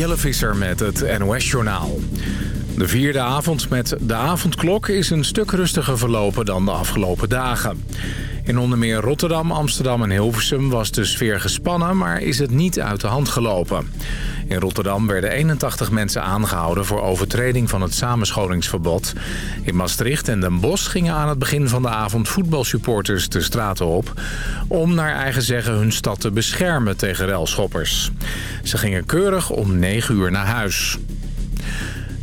Jelle Visser met het NOS-journaal. De vierde avond met de avondklok is een stuk rustiger verlopen dan de afgelopen dagen. In onder meer Rotterdam, Amsterdam en Hilversum was de sfeer gespannen... maar is het niet uit de hand gelopen. In Rotterdam werden 81 mensen aangehouden voor overtreding van het samenscholingsverbod. In Maastricht en Den Bosch gingen aan het begin van de avond voetbalsupporters de straten op... om naar eigen zeggen hun stad te beschermen tegen relschoppers. Ze gingen keurig om 9 uur naar huis.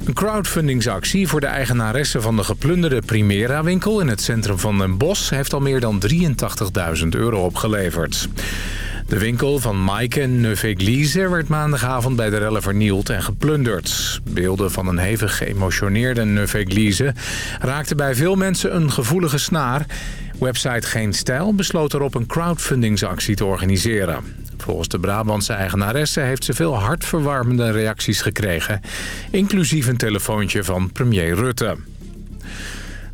Een crowdfundingsactie voor de eigenaresse van de geplunderde Primera-winkel... in het centrum van Den Bosch heeft al meer dan 83.000 euro opgeleverd. De winkel van Maaike Neuveglise werd maandagavond bij de rellen vernield en geplunderd. Beelden van een hevig geëmotioneerde Neuveglise raakten bij veel mensen een gevoelige snaar. Website Geen Stijl besloot erop een crowdfundingsactie te organiseren. Volgens de Brabantse eigenaresse heeft ze veel hartverwarmende reacties gekregen. Inclusief een telefoontje van premier Rutte.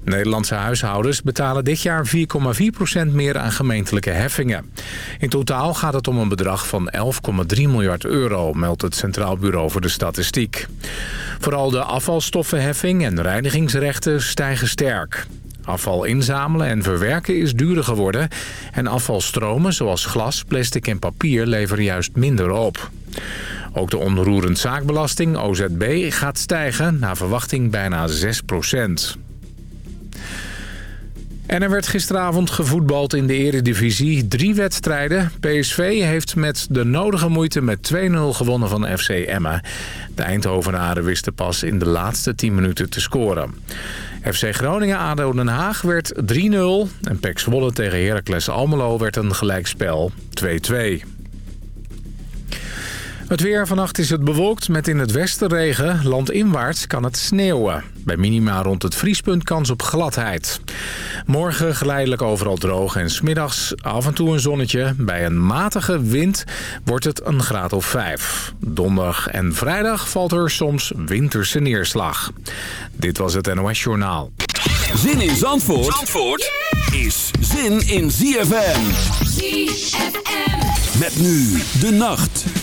Nederlandse huishoudens betalen dit jaar 4,4% meer aan gemeentelijke heffingen. In totaal gaat het om een bedrag van 11,3 miljard euro, meldt het Centraal Bureau voor de Statistiek. Vooral de afvalstoffenheffing en reinigingsrechten stijgen sterk. Afval inzamelen en verwerken is duurder geworden... en afvalstromen zoals glas, plastic en papier leveren juist minder op. Ook de onroerend zaakbelasting, OZB, gaat stijgen... naar verwachting bijna 6 procent. En er werd gisteravond gevoetbald in de eredivisie. Drie wedstrijden. PSV heeft met de nodige moeite met 2-0 gewonnen van FC Emma. De Eindhovenaren wisten pas in de laatste 10 minuten te scoren. FC Groningen-ADO Den Haag werd 3-0. En PEC Zwolle tegen Heracles Almelo werd een gelijkspel 2-2. Het weer vannacht is het bewolkt met in het westen regen. Landinwaarts kan het sneeuwen. Bij minima rond het vriespunt kans op gladheid. Morgen geleidelijk overal droog en smiddags af en toe een zonnetje. Bij een matige wind wordt het een graad of 5. Donderdag en vrijdag valt er soms winterse neerslag. Dit was het NOS Journaal. Zin in Zandvoort, Zandvoort is zin in ZFM. ZFM. Met nu de nacht.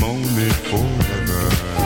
Moment forever.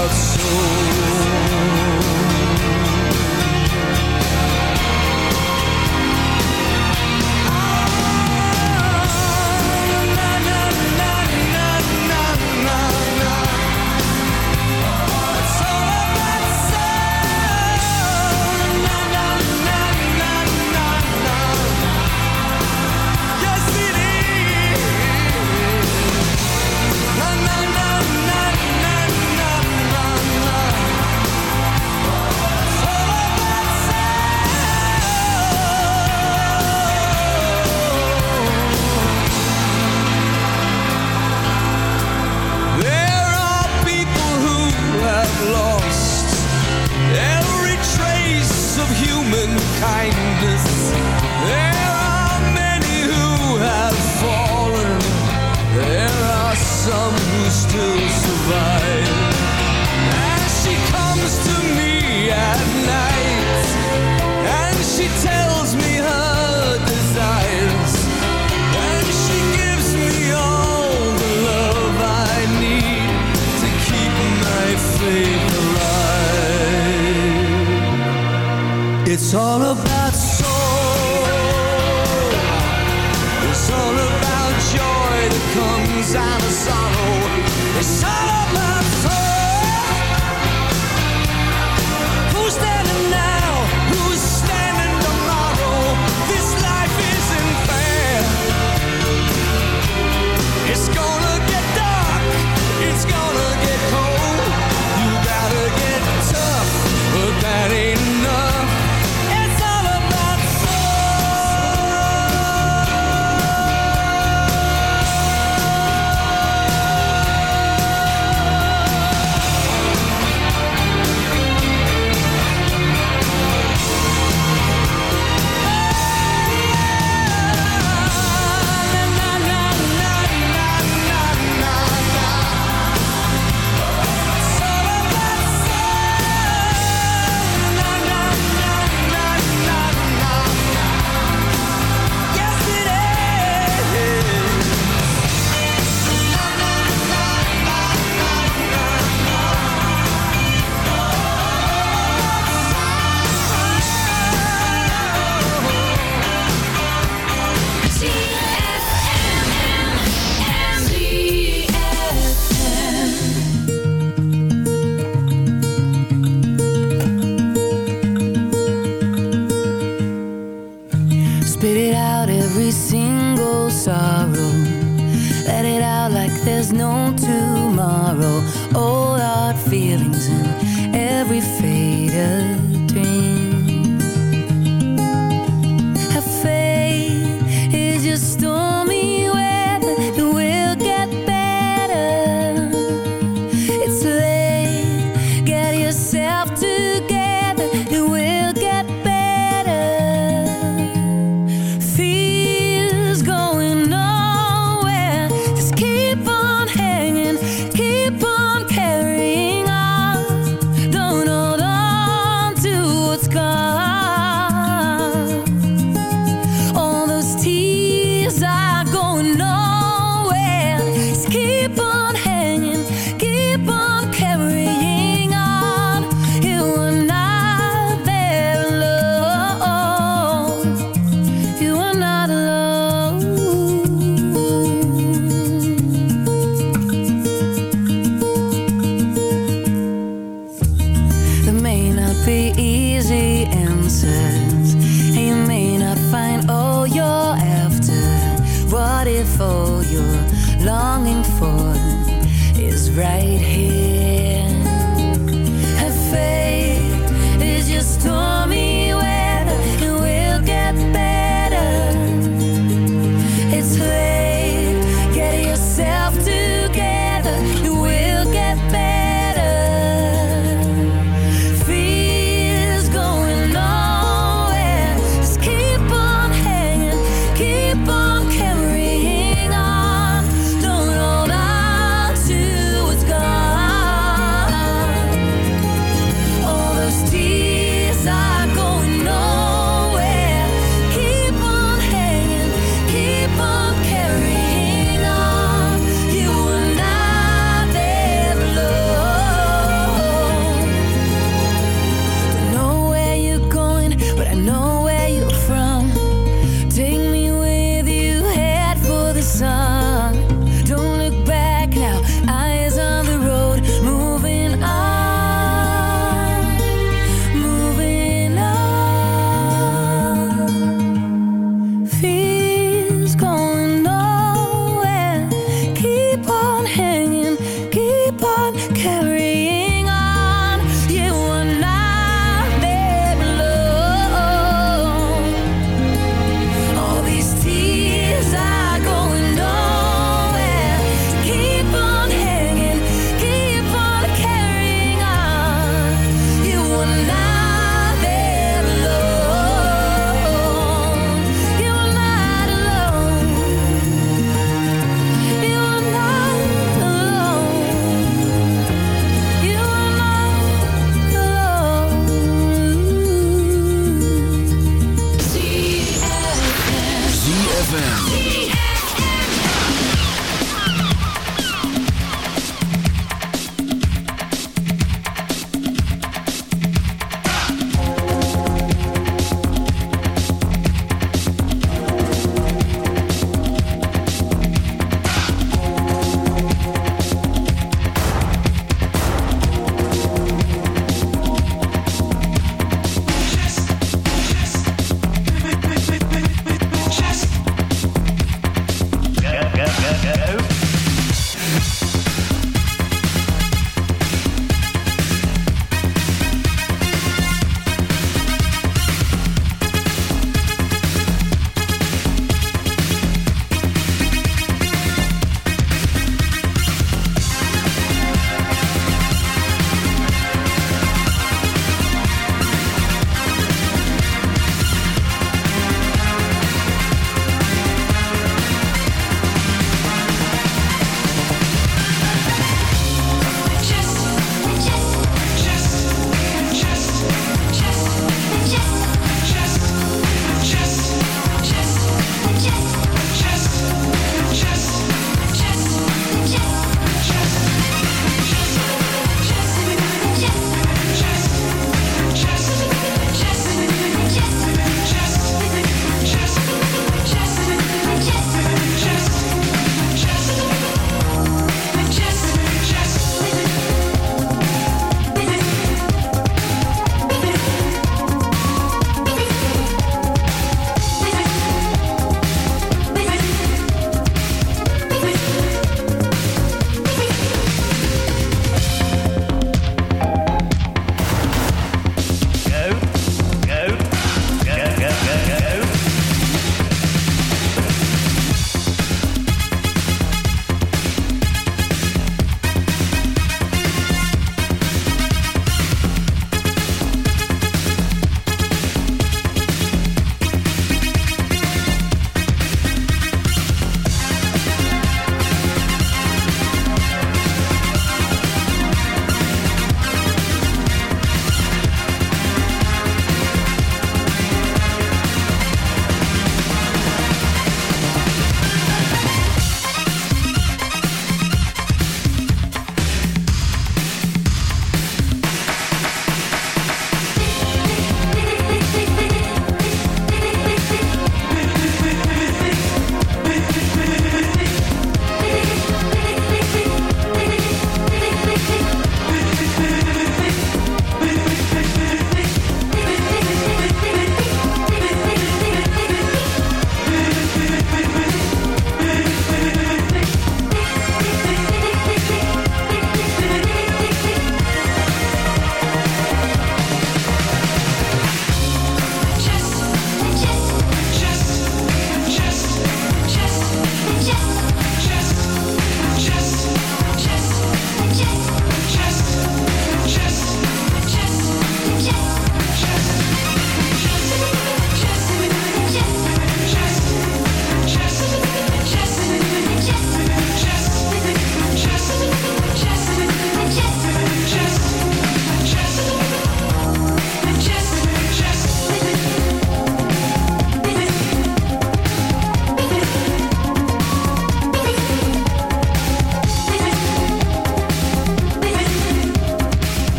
out so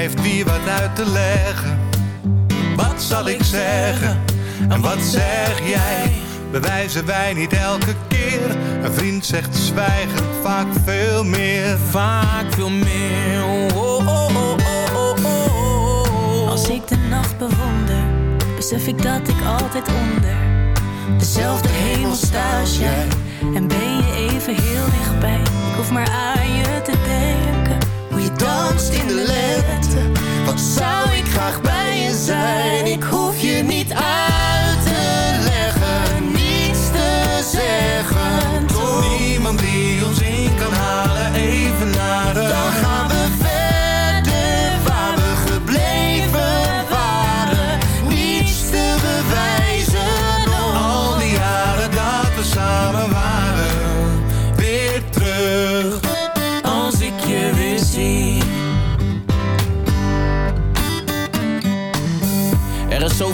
heeft wie wat uit te leggen. Wat zal ik zeggen en wat zeg jij? Bewijzen wij niet elke keer? Een vriend zegt zwijgen vaak veel meer. Vaak veel meer. Oh, oh, oh, Als ik de nacht bewonder, besef ik dat ik altijd onder dezelfde hemel sta als jij. En ben je even heel dichtbij? Ik hoef maar aan je te danst in de lente. Wat zou ik graag bij je zijn? Ik hoef je niet uit te leggen, niets te zeggen. Tot niemand die ons in kan halen, even naar de gaan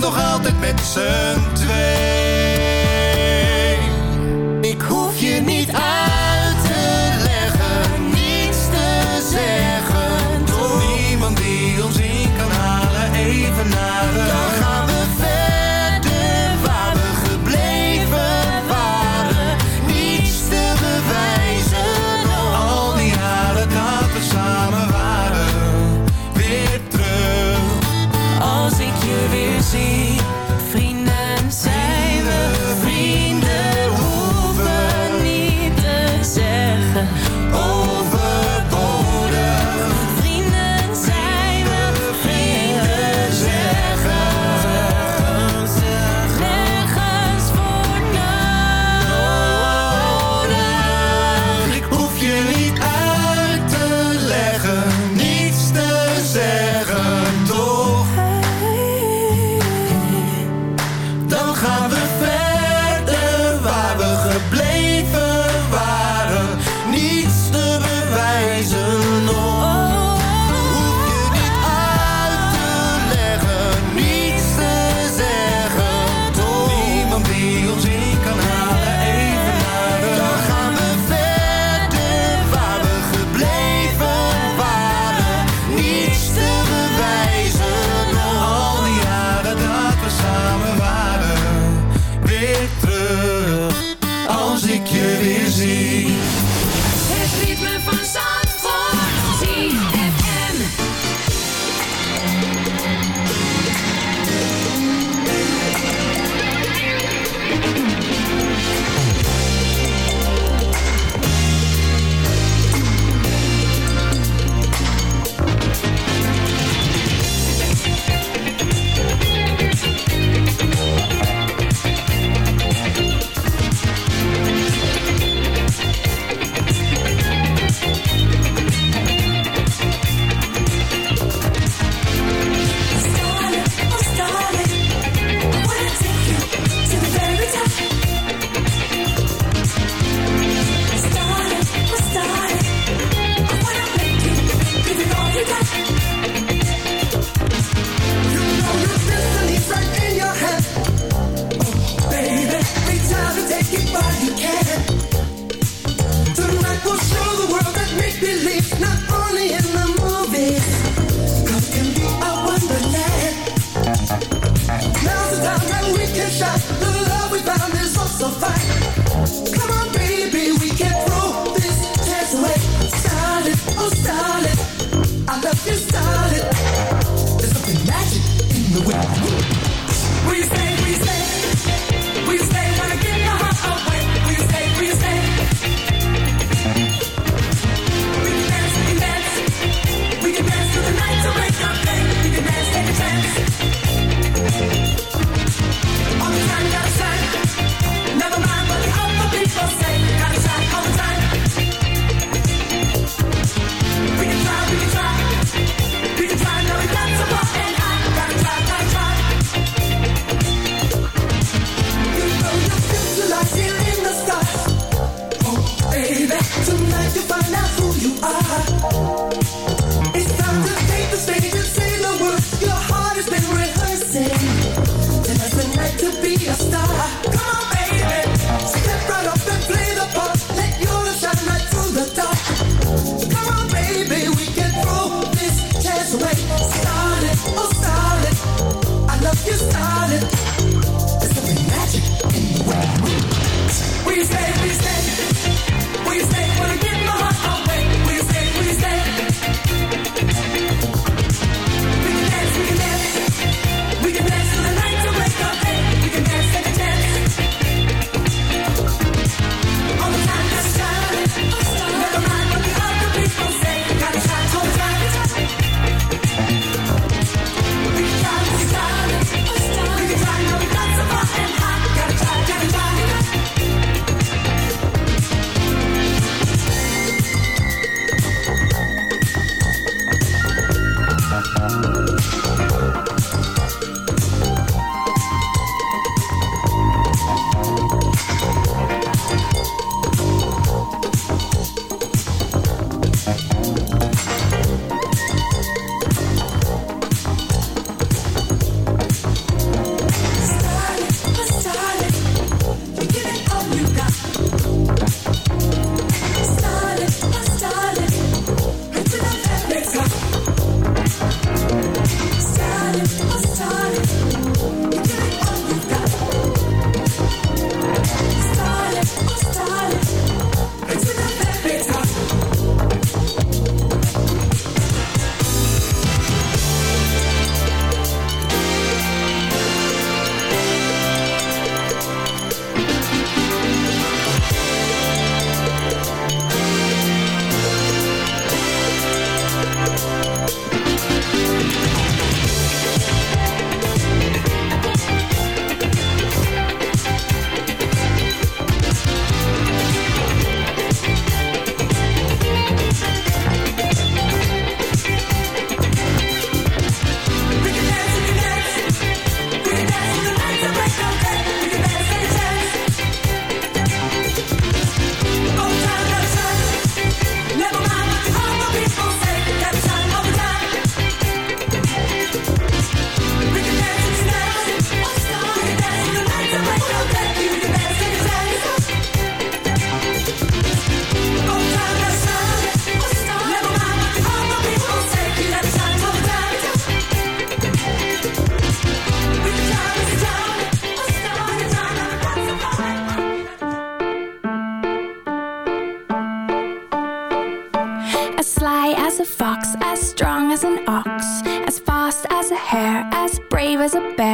het nog altijd met z'n twee. Ik hoef je niet aan.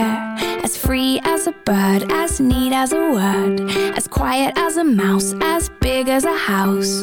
Brave as a bear, as free as a bird, as neat as a word, as quiet as a mouse, as big as a house.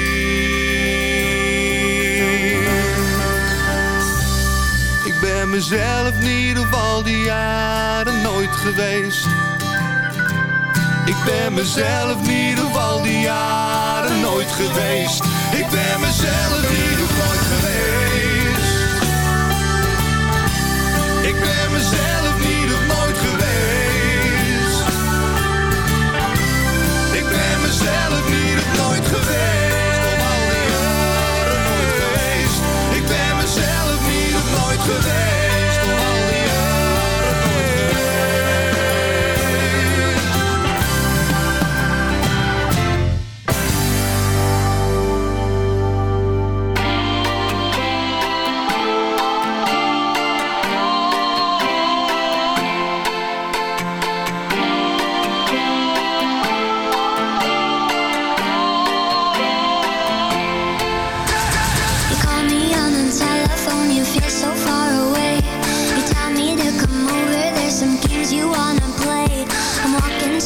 mezelf niet of al die jaren nooit geweest. Ik ben mezelf niet of al die jaren nooit geweest. Ik ben mezelf in ieder nooit geweest. Ik ben mezelf niet ieder nooit geweest. Ik ben mezelf niet ieder nooit geweest.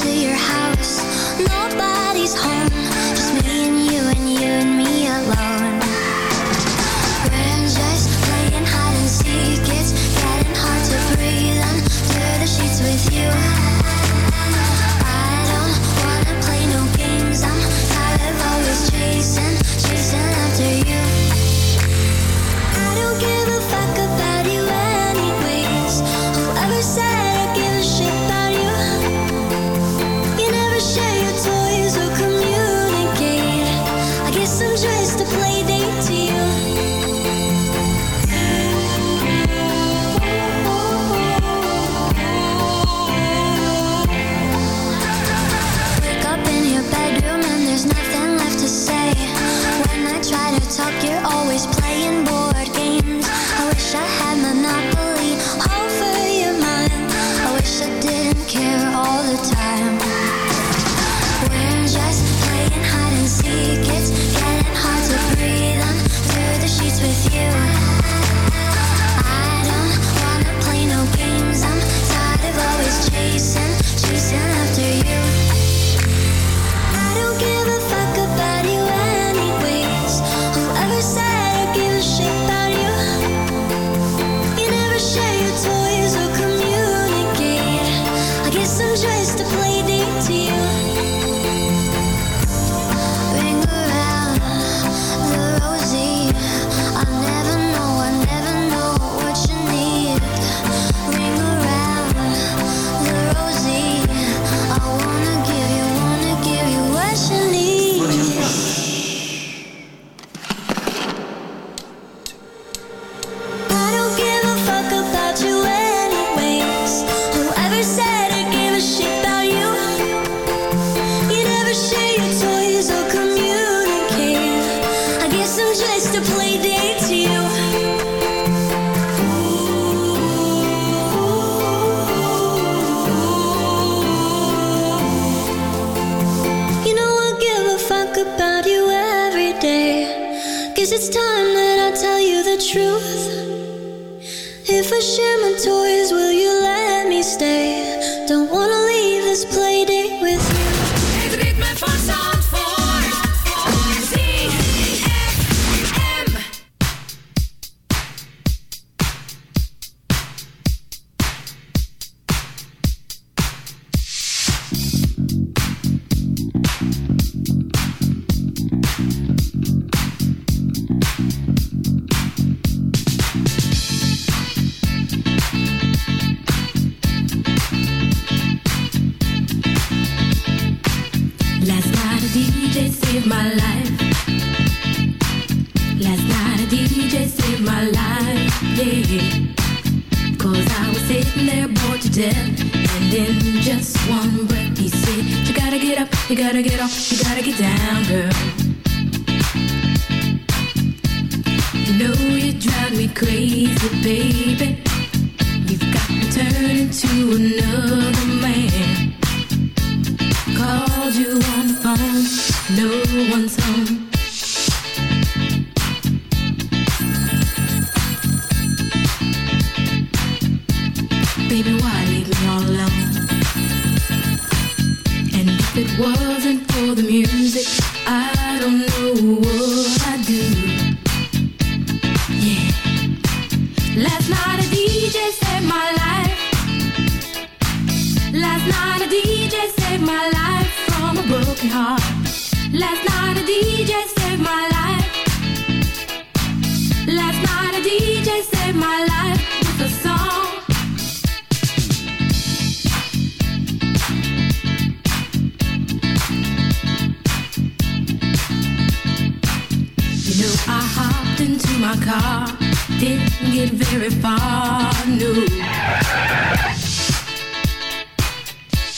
to your house.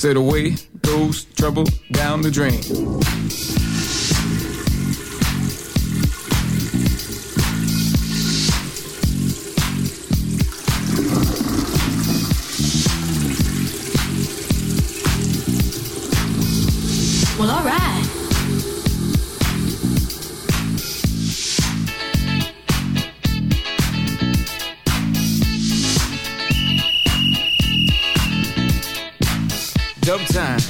Said away goes trouble down the drain. Well, alright. Dub time.